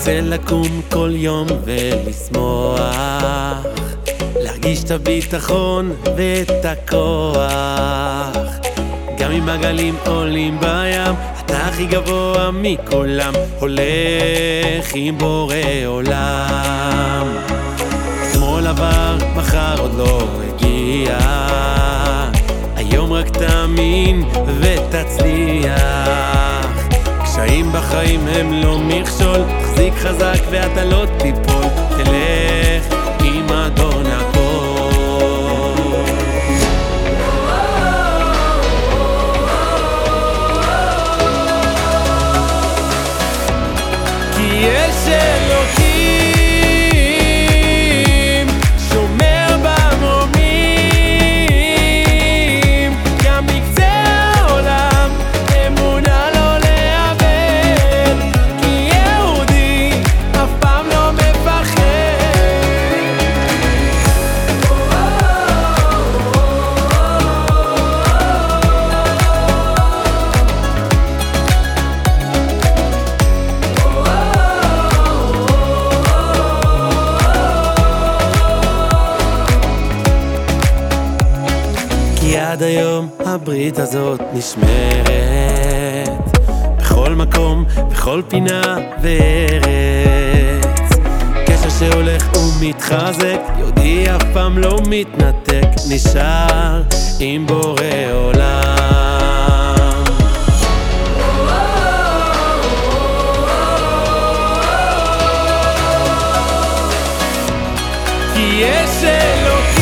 רוצה לקום כל יום ולשמוח להרגיש את הביטחון ואת הכוח. גם אם הגלים עולים בים אתה הכי גבוה מכולם הולך עם בורא עולם. אתמול עבר, מחר עוד לא הגיע היום רק תאמין ותצליח בחיים הם לא מכשול. תחזיק חזק ואתה לא תיפול. תלך עם אדון הכל. כי יש כי עד היום הברית הזאת נשמרת בכל מקום, בכל פינה וארץ קשר שהולך ומתחזק, יהודי אף פעם לא מתנתק, נשאר עם בורא עולם. כי יש אלוקים